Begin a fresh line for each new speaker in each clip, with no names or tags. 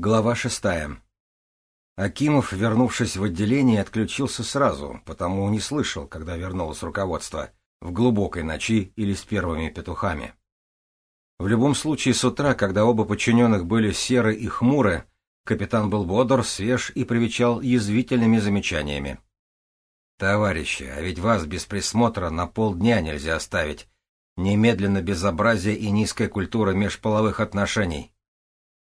Глава шестая. Акимов, вернувшись в отделение, отключился сразу, потому не слышал, когда вернулось руководство, в глубокой ночи или с первыми петухами. В любом случае, с утра, когда оба подчиненных были серы и хмуры, капитан был бодр, свеж и привечал язвительными замечаниями. «Товарищи, а ведь вас без присмотра на полдня нельзя оставить. Немедленно безобразие и низкая культура межполовых отношений.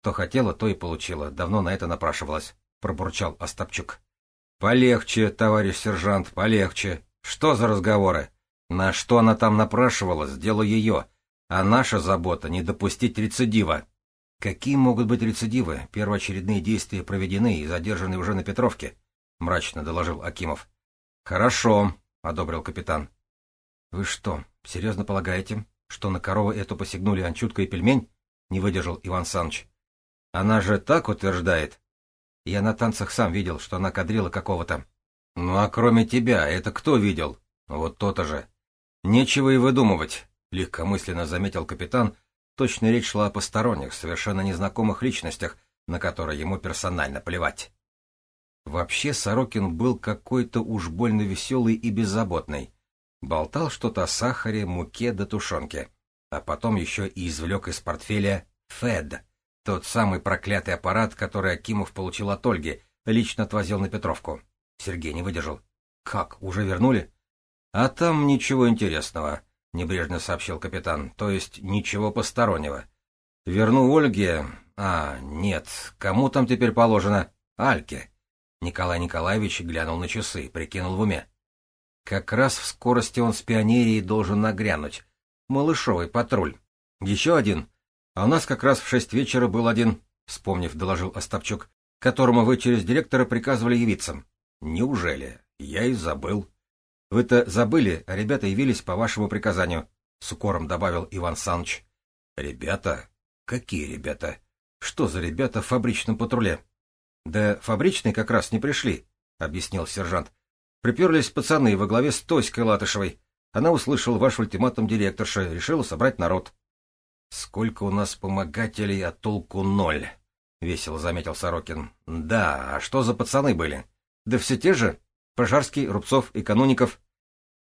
То хотела, то и получила. Давно на это напрашивалась, — пробурчал Остапчук. — Полегче, товарищ сержант, полегче. Что за разговоры? На что она там напрашивалась, дело ее. А наша забота — не допустить рецидива. Какие могут быть рецидивы? Первоочередные действия проведены и задержаны уже на Петровке, — мрачно доложил Акимов. — Хорошо, — одобрил капитан. — Вы что, серьезно полагаете, что на корову эту посягнули Анчутка и пельмень? — не выдержал Иван Саныч. Она же так утверждает. Я на танцах сам видел, что она кадрила какого-то. Ну а кроме тебя, это кто видел? Вот то-то же. Нечего и выдумывать, легкомысленно заметил капитан. Точно речь шла о посторонних, совершенно незнакомых личностях, на которые ему персонально плевать. Вообще Сорокин был какой-то уж больно веселый и беззаботный. Болтал что-то о сахаре, муке да тушенке. А потом еще и извлек из портфеля «Фед», тот самый проклятый аппарат, который Акимов получил от Ольги, лично отвозил на Петровку. Сергей не выдержал. «Как, уже вернули?» «А там ничего интересного», — небрежно сообщил капитан. «То есть ничего постороннего. Верну Ольге... А, нет, кому там теперь положено? Альке». Николай Николаевич глянул на часы, прикинул в уме. Как раз в скорости он с пионерией должен нагрянуть. Малышовый патруль. Еще один а у нас как раз в шесть вечера был один, вспомнив, доложил Остапчук, которому вы через директора приказывали явиться. Неужели? Я и забыл. Вы-то забыли, а ребята явились по вашему приказанию, с укором добавил Иван Саныч. Ребята? Какие ребята? Что за ребята в фабричном патруле? Да фабричные как раз не пришли, объяснил сержант. Приперлись пацаны во главе с Тоськой Латышевой. Она услышала ваш ультиматум директорша, решила собрать народ. «Сколько у нас помогателей, а толку ноль», — весело заметил Сорокин. «Да, а что за пацаны были? Да все те же. Пожарский, Рубцов и Кануников».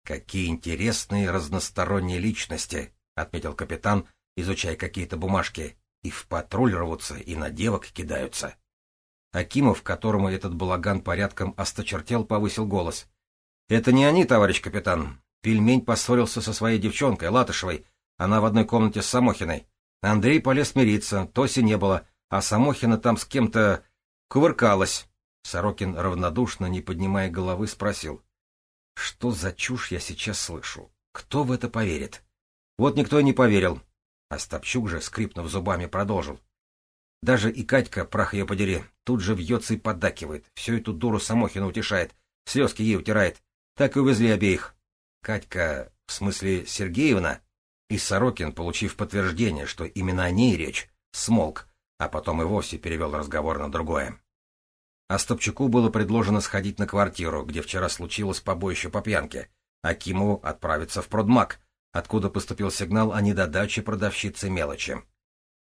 «Какие интересные разносторонние личности», — отметил капитан, изучая какие-то бумажки. «И в патруль рвутся, и на девок кидаются». Акимов, которому этот балаган порядком осточертел, повысил голос. «Это не они, товарищ капитан. Пельмень поссорился со своей девчонкой, Латышевой, она в одной комнате с Самохиной. Андрей полез мириться, Тоси не было, а Самохина там с кем-то кувыркалась. Сорокин равнодушно, не поднимая головы, спросил. Что за чушь я сейчас слышу? Кто в это поверит? Вот никто и не поверил. Остапчук же, скрипнув зубами, продолжил. Даже и Катька, прах ее подери, тут же вьется и поддакивает, всю эту дуру Самохина утешает, слезки ей утирает. Так и увезли обеих. Катька, в смысле Сергеевна, и Сорокин, получив подтверждение, что именно о ней речь, смолк, а потом и вовсе перевел разговор на другое. Остапчуку было предложено сходить на квартиру, где вчера случилось побоище по пьянке, а Кимову отправиться в продмаг, откуда поступил сигнал о недодаче продавщицы мелочи.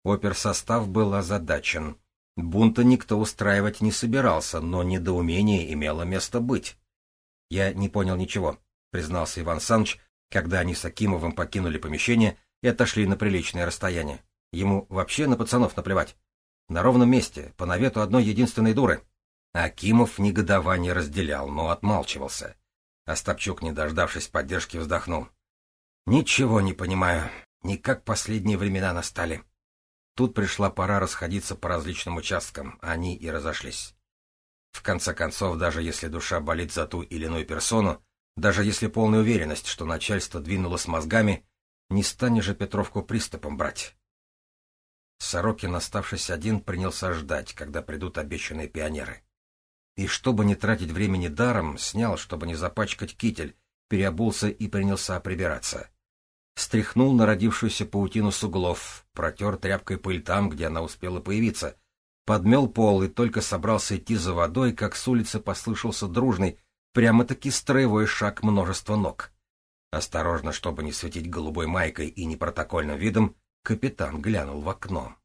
Оперсостав был озадачен. Бунта никто устраивать не собирался, но недоумение имело место быть. — Я не понял ничего, — признался Иван Саныч, когда они с Акимовым покинули помещение и отошли на приличное расстояние. Ему вообще на пацанов наплевать. На ровном месте, по навету одной единственной дуры. Акимов негодование разделял, но отмалчивался. Остапчук, не дождавшись поддержки, вздохнул. «Ничего не понимаю. Никак последние времена настали». Тут пришла пора расходиться по различным участкам, они и разошлись. В конце концов, даже если душа болит за ту или иную персону, даже если полная уверенность, что начальство двинуло с мозгами, не станешь же Петровку приступом брать. Сорокин, оставшись один, принялся ждать, когда придут обещанные пионеры. И чтобы не тратить времени даром, снял, чтобы не запачкать китель, переобулся и принялся прибираться. Стряхнул народившуюся паутину с углов, протер тряпкой пыль там, где она успела появиться, подмел пол и только собрался идти за водой, как с улицы послышался дружный, Прямо-таки строевой шаг множества ног. Осторожно, чтобы не светить голубой майкой и непротокольным видом, капитан глянул в окно.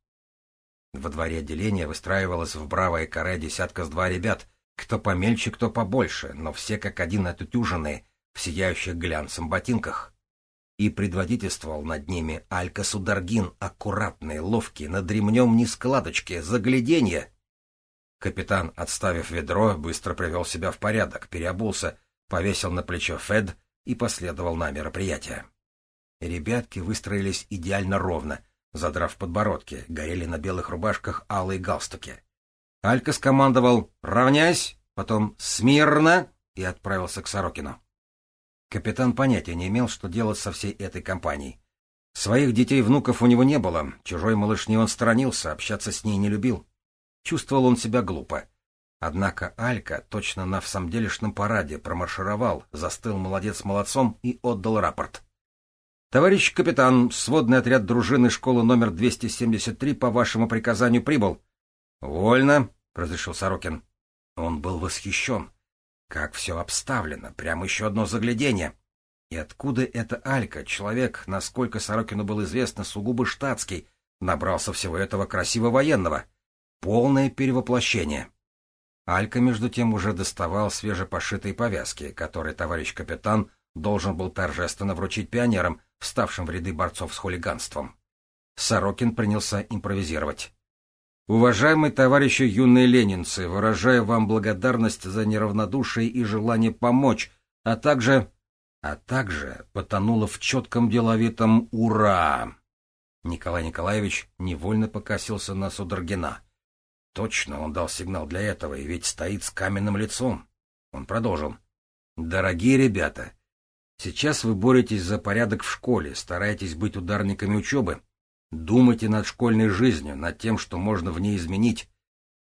Во дворе отделения выстраивалось в бравое каре десятка с два ребят, кто помельче, кто побольше, но все как один отутюженные, в сияющих глянцем ботинках. И предводительствовал над ними Алька Сударгин, аккуратный, ловкий, над ремнем ни складочки, загляденье. Капитан, отставив ведро, быстро привел себя в порядок, переобулся, повесил на плечо Фед и последовал на мероприятие. Ребятки выстроились идеально ровно, задрав подбородки, горели на белых рубашках алые галстуки. Алька скомандовал «Равняйсь!», потом «Смирно!» и отправился к Сорокину. Капитан понятия не имел, что делать со всей этой компанией. Своих детей-внуков у него не было, чужой малышни он сторонился, общаться с ней не любил. Чувствовал он себя глупо. Однако Алька точно на всамделишном параде промаршировал, застыл молодец молодцом и отдал рапорт. «Товарищ капитан, сводный отряд дружины школы номер 273 по вашему приказанию прибыл». «Вольно», — разрешил Сорокин. Он был восхищен. Как все обставлено, прямо еще одно заглядение. И откуда эта Алька, человек, насколько Сорокину был известно, сугубо штатский, набрался всего этого красиво военного? Полное перевоплощение. Алька, между тем, уже доставал свежепошитые повязки, которые товарищ капитан должен был торжественно вручить пионерам, вставшим в ряды борцов с хулиганством. Сорокин принялся импровизировать. «Уважаемые товарищи юные ленинцы, выражаю вам благодарность за неравнодушие и желание помочь, а также...» А также потонуло в четком деловитом «Ура!». Николай Николаевич невольно покосился на Судоргина. Точно он дал сигнал для этого, и ведь стоит с каменным лицом. Он продолжил. «Дорогие ребята, Сейчас вы боретесь за порядок в школе, стараетесь быть ударниками учебы. Думайте над школьной жизнью, над тем, что можно в ней изменить.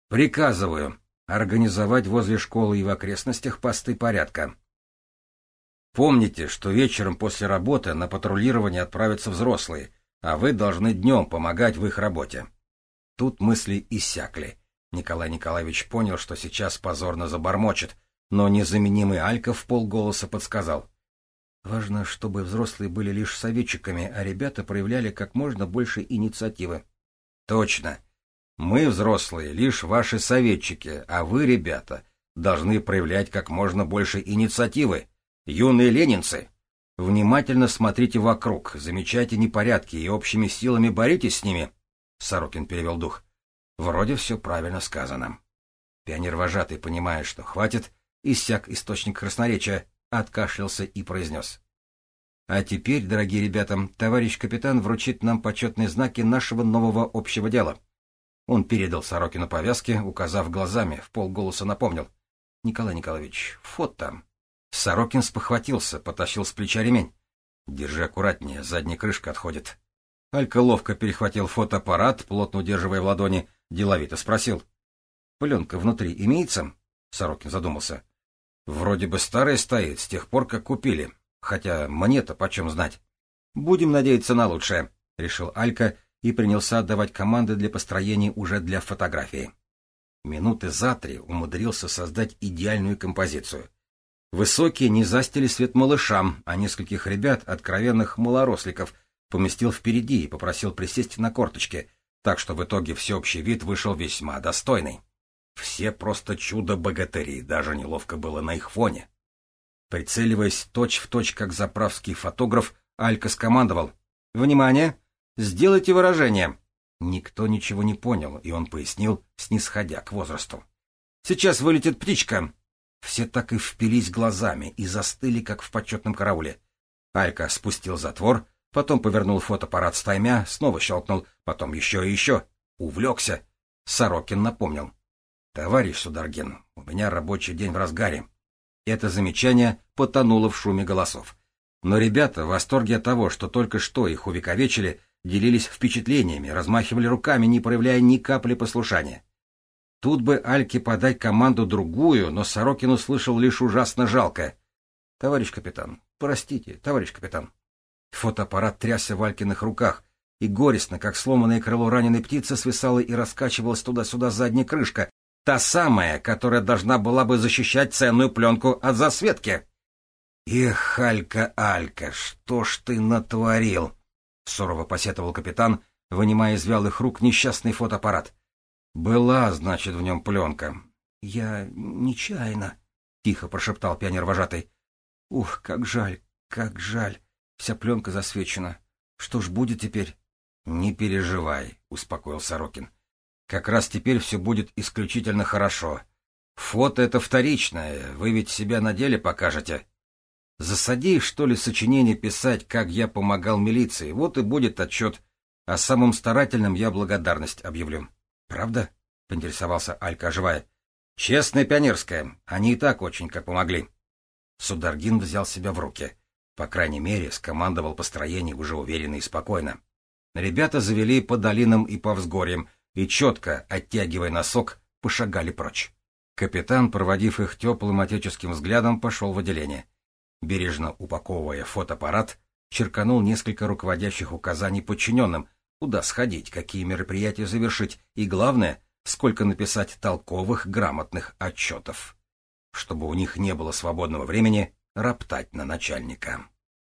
Приказываю организовать возле школы и в окрестностях посты порядка. Помните, что вечером после работы на патрулирование отправятся взрослые, а вы должны днем помогать в их работе. Тут мысли иссякли. Николай Николаевич понял, что сейчас позорно забормочет, но незаменимый Алька в полголоса подсказал. Важно, чтобы взрослые были лишь советчиками, а ребята проявляли как можно больше инициативы. Точно. Мы, взрослые, лишь ваши советчики, а вы, ребята, должны проявлять как можно больше инициативы. Юные ленинцы, внимательно смотрите вокруг, замечайте непорядки и общими силами боритесь с ними. Сорокин перевел дух. Вроде все правильно сказано. Пионер-вожатый, понимая, что хватит, иссяк источник красноречия, откашлялся и произнес. А теперь, дорогие ребята, товарищ капитан вручит нам почетные знаки нашего нового общего дела. Он передал Сорокину повязки, указав глазами, в полголоса напомнил. — Николай Николаевич, фото. Сорокин спохватился, потащил с плеча ремень. — Держи аккуратнее, задняя крышка отходит. Алька ловко перехватил фотоаппарат, плотно удерживая в ладони, деловито спросил. — Пленка внутри имеется? Сорокин задумался. Вроде бы старая стоит, с тех пор, как купили. Хотя мне-то почем знать. Будем надеяться на лучшее, — решил Алька и принялся отдавать команды для построения уже для фотографии. Минуты за три умудрился создать идеальную композицию. Высокие не застили свет малышам, а нескольких ребят, откровенных малоросликов, поместил впереди и попросил присесть на корточки, так что в итоге всеобщий вид вышел весьма достойный. Все просто чудо-богатыри, даже неловко было на их фоне. Прицеливаясь точь-в-точь, точь, как заправский фотограф, Алька скомандовал. «Внимание! Сделайте выражение!» Никто ничего не понял, и он пояснил, снисходя к возрасту. «Сейчас вылетит птичка!» Все так и впились глазами и застыли, как в почетном карауле. Алька спустил затвор, потом повернул фотоаппарат стаймя, снова щелкнул, потом еще и еще. Увлекся. Сорокин напомнил. «Товарищ Сударгин, у меня рабочий день в разгаре». Это замечание потонуло в шуме голосов. Но ребята, в восторге от того, что только что их увековечили, делились впечатлениями, размахивали руками, не проявляя ни капли послушания. Тут бы Альке подать команду другую, но Сорокин услышал лишь ужасно жалко. — Товарищ капитан, простите, товарищ капитан. Фотоаппарат трясся в Алькиных руках, и горестно, как сломанное крыло раненой птицы, свисала и раскачивалась туда-сюда задняя крышка, Та самая, которая должна была бы защищать ценную пленку от засветки. «Эх, Алька, Алька, что ж ты натворил?» — сурово посетовал капитан, вынимая из вялых рук несчастный фотоаппарат. Была, значит, в нем пленка.
Я нечаянно, — тихо прошептал пионер-вожатый. Ух, как жаль, как жаль. Вся пленка засвечена. Что ж будет теперь?
Не переживай, — успокоил Сорокин. Как раз теперь все будет исключительно хорошо. Фото — это вторичное, вы ведь себя на деле покажете. Засади, что ли, сочинение писать, как я помогал милиции, вот и будет отчет. А самым старательным я благодарность объявлю. Правда? — поинтересовался Алька, оживая. — Честная пионерская. Они и так очень как помогли. Сударгин взял себя в руки. По крайней мере, скомандовал построение уже уверенно и спокойно. Ребята завели по долинам и по взгорьям, и четко, оттягивая носок, пошагали прочь. Капитан, проводив их теплым отеческим взглядом, пошел в отделение. Бережно упаковывая фотоаппарат, черканул несколько руководящих указаний подчиненным, куда сходить, какие мероприятия завершить и, главное, сколько написать толковых, грамотных отчетов, чтобы у них не было свободного времени роптать на начальника.